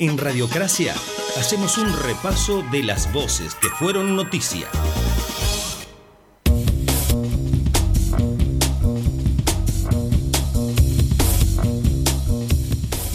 En Radiocracia hacemos un repaso de las voces que fueron noticia.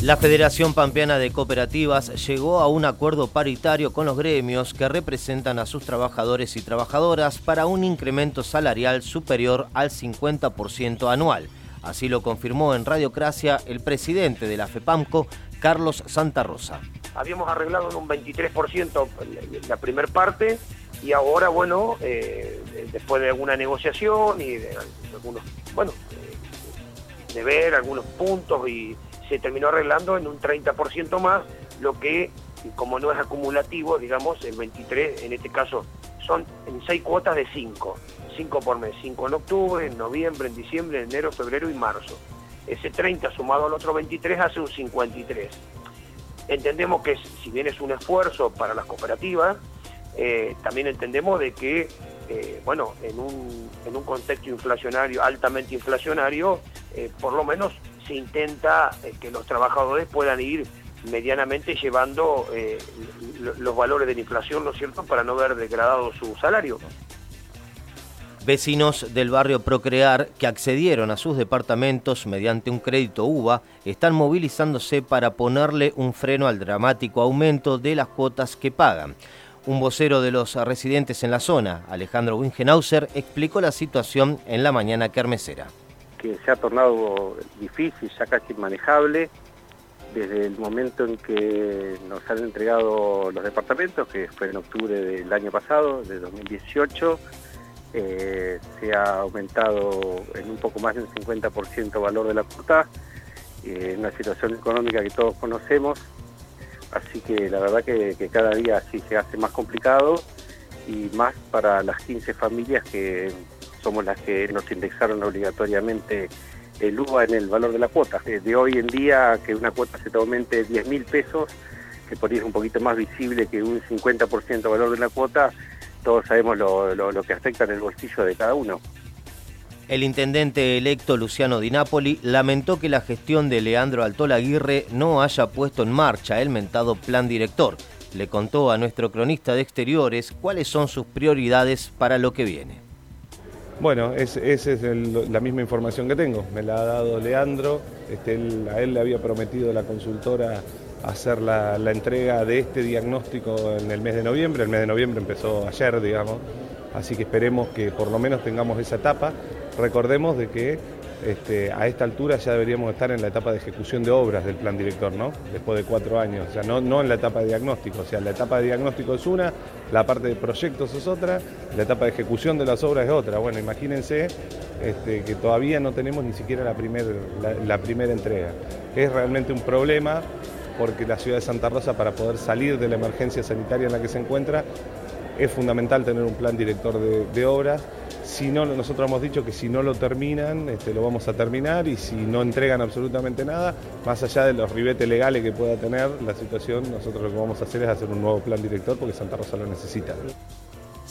La Federación Pampeana de Cooperativas llegó a un acuerdo paritario con los gremios que representan a sus trabajadores y trabajadoras para un incremento salarial superior al 50% anual. Así lo confirmó en Radiocracia el presidente de la FEPAMCO, Carlos Santa Rosa. Habíamos arreglado en un 23% la primera parte y ahora, bueno, eh, después de alguna negociación y de algunos, bueno, de ver algunos puntos y se terminó arreglando en un 30% más, lo que como no es acumulativo, digamos, el 23 en este caso son en seis cuotas de 5, 5 por mes, 5 en octubre, en noviembre, en diciembre, en enero, febrero y marzo. Ese 30 sumado al otro 23 hace un 53. Entendemos que si bien es un esfuerzo para las cooperativas, eh, también entendemos de que, eh, bueno, en un, en un contexto inflacionario, altamente inflacionario, eh, por lo menos se intenta que los trabajadores puedan ir medianamente llevando los valores de la inflación, ¿no es cierto?, para no ver degradado su salario. Vecinos del barrio Procrear que accedieron a sus departamentos mediante un crédito UVA están movilizándose para ponerle un freno al dramático aumento de las cuotas que pagan. Un vocero de los residentes en la zona, Alejandro Wingenhauser, explicó la situación en la mañana kermesera que se ha tornado difícil, ya casi inmanejable, desde el momento en que nos han entregado los departamentos, que fue en octubre del año pasado, de 2018, eh, se ha aumentado en un poco más del 50% el valor de la cuota, eh, una situación económica que todos conocemos, así que la verdad que, cada día sí se hace más complicado y más para las 15 familias que somos las que nos indexaron obligatoriamente el UVA en el valor de la cuota. De hoy en día que una cuota se te aumente 10 mil pesos, que por ahí es un poquito más visible que un 50% de valor de la cuota, todos sabemos lo, que afecta en el bolsillo de cada uno. El intendente electo Luciano Di Napoli lamentó que la gestión de Leandro Altola Aguirre no haya puesto en marcha el mentado plan director. Le contó a nuestro cronista de exteriores cuáles son sus prioridades para lo que viene. Bueno, esa es, la misma información que tengo. Me la ha dado Leandro. Este, a él le había prometido la consultora hacer la, entrega de este diagnóstico en el mes de noviembre. El mes de noviembre empezó ayer, digamos. Así que esperemos que por lo menos tengamos esa etapa. Recordemos de que este, a esta altura ya deberíamos estar en la etapa de ejecución de obras del plan director, ¿no? Después de cuatro años, o sea, no, no en la etapa de diagnóstico, o sea, la etapa de diagnóstico es una, la parte de proyectos es otra, la etapa de ejecución de las obras es otra. Bueno, imagínense este, que todavía no tenemos ni siquiera la, la primera entrega. Es realmente un problema porque la ciudad de Santa Rosa, para poder salir de la emergencia sanitaria en la que se encuentra, es fundamental tener un plan director de, obras. Si no, nosotros hemos dicho que si no lo terminan, este, lo vamos a terminar y si no entregan absolutamente nada, más allá de los ribetes legales que pueda tener la situación, nosotros lo que vamos a hacer es hacer un nuevo plan director porque Santa Rosa lo necesita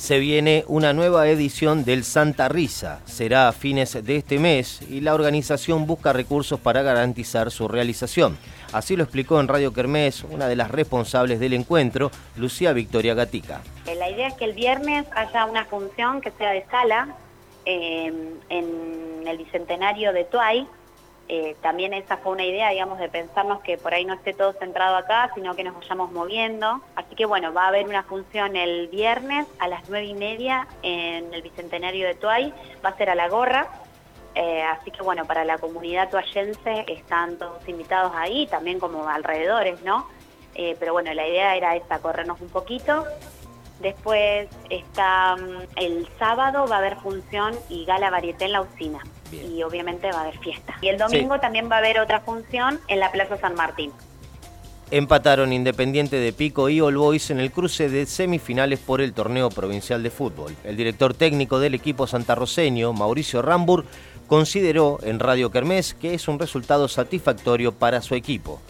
se viene una nueva edición del Santa Risa. Será a fines de este mes y la organización busca recursos para garantizar su realización. Así lo explicó en Radio Kermés una de las responsables del encuentro, Lucía Victoria Gatica. Eh, la idea es que el viernes haya una función que sea de sala eh, en el Bicentenario de Tuay, eh, también esa fue una idea, digamos, de pensarnos que por ahí no esté todo centrado acá, sino que nos vayamos moviendo. Así que bueno, va a haber una función el viernes a las nueve y media en el Bicentenario de Tuay, va a ser a la gorra. Eh, así que bueno, para la comunidad tuayense están todos invitados ahí, también como alrededores, ¿no? Eh, pero bueno, la idea era esa, corrernos un poquito. Después está mm, el sábado va a haber función y gala varieté en la usina y obviamente va a haber fiesta. Y el domingo también va a haber otra función en la Plaza San Martín. Empataron Independiente de Pico y All Boys en el cruce de semifinales por el torneo provincial de fútbol. El director técnico del equipo santarroceño, Mauricio Rambur, consideró en Radio Kermés que es un resultado satisfactorio para su equipo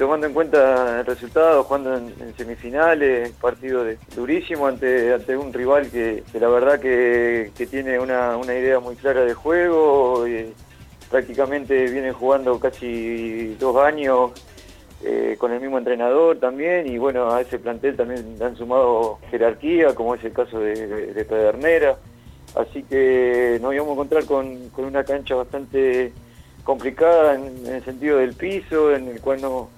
tomando en cuenta el resultado, jugando en, semifinales, partido durísimo ante, un rival que, la verdad que, tiene una, idea muy clara de juego, y prácticamente viene jugando casi dos años eh, con el mismo entrenador también y bueno, a ese plantel también han sumado jerarquía, como es el caso de, Pedernera. Así que nos íbamos a encontrar con, una cancha bastante complicada en, el sentido del piso, en el cual no,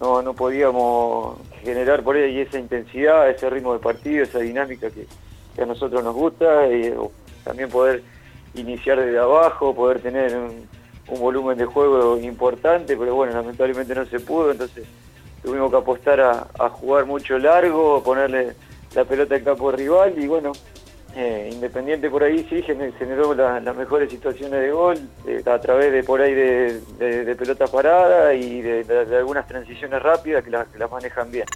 no, podíamos generar por ahí esa intensidad, ese ritmo de partido, esa dinámica que, a nosotros nos gusta, y también poder iniciar desde abajo, poder tener un, un volumen de juego importante, pero bueno, lamentablemente no se pudo, entonces tuvimos que apostar a, jugar mucho largo, ponerle la pelota al campo rival y bueno, eh, Independiente por ahí sí generó las mejores situaciones de gol eh, a través de por ahí de, de, pelotas paradas y de, algunas transiciones rápidas que, las manejan bien.